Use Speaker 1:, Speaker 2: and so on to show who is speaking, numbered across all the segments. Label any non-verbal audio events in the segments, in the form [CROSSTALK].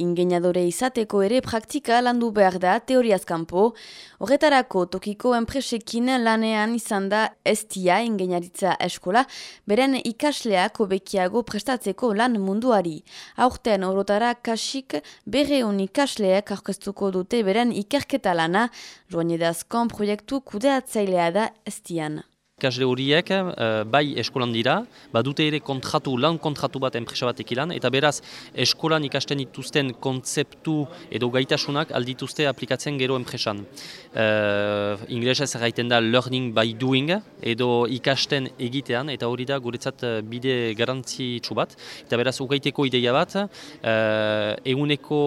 Speaker 1: ingeniadore izateko ere praktika landu behar da teoriaz kanpo. Horretarako tokiko enpresekin lanean izan da estia ingeniaritza eskola, beren ikasleak obekiago prestatzeko lan munduari. Aurten orotara kasik berreun ikasleak aurkeztuko dute beren ikerketa lana, joan edazkon proiektu kudeatzailea da estian
Speaker 2: ikasle horiek uh, bai eskolan dira, badute ere kontratu, lan kontratu bat enpresa batek ilan, eta beraz eskolan ikasten dituzten kontzeptu edo gaitasunak aldituzte aplikatzen gero enpresan. Uh, Inglesez erraiten da learning by doing edo ikasten egitean, eta hori da guretzat uh, bide garantzitsu bat. Eta beraz ugaiteko ideia bat, uh, eguneko,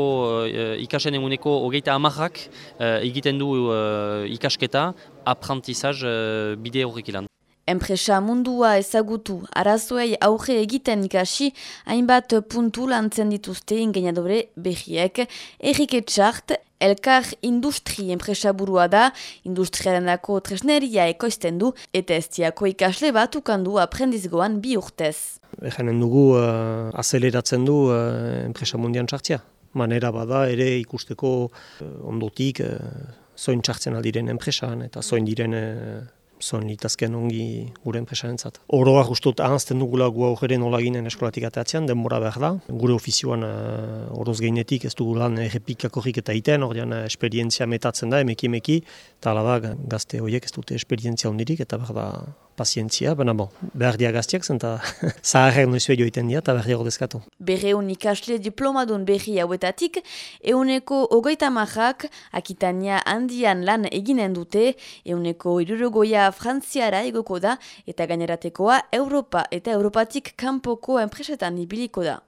Speaker 2: uh, ikasen eguneko hogeita amarrak uh, egiten du uh, ikasketa, aprantizaz uh, bide horrek ilan.
Speaker 1: Enpresa mundua ezagutu arazoei aurre egiten ikasi hainbat puntu lantzen dituzte ingeniadore behiek. Erik Etxart, elkar industri enpresa burua da, industriaren dako tresneria ekoizten du eta estiako ikasle bat ukandu aprendizgoan bi urtez.
Speaker 3: Ejanen dugu uh, azeleratzen du uh, enpresa mundian txartzia. Manera bada ere ikusteko uh, ondotik zoin txartzen aldiren enpresan eta zoin diren e, zoin litazken ongi gure enpresaren zat. Oroa justot ahazten dugula gu aurreren nola ginen eskolatik ateatzean, denbora behar da. Gure ofizioan uh, oroz gainetik ez dugu lan errepikakorrik eta iten, ordean uh, esperientzia metatzen da, emeki emeki, eta ala gazte horiek ez dute esperientzia ondirik eta behar da pazientzia, baina bon, behar dia gaztiak zen, eta [LAUGHS] zaharren noizu edo iten dia, eta behar dia ordezkatu.
Speaker 1: Berreun ikasle diplomadun berri hauetatik, euneko ogoita majak, akitania handian lan eginen dute, euneko irurogoia frantziara egoko da, eta gaineratekoa Europa eta Europatik kanpoko enpresetan ibiliko da.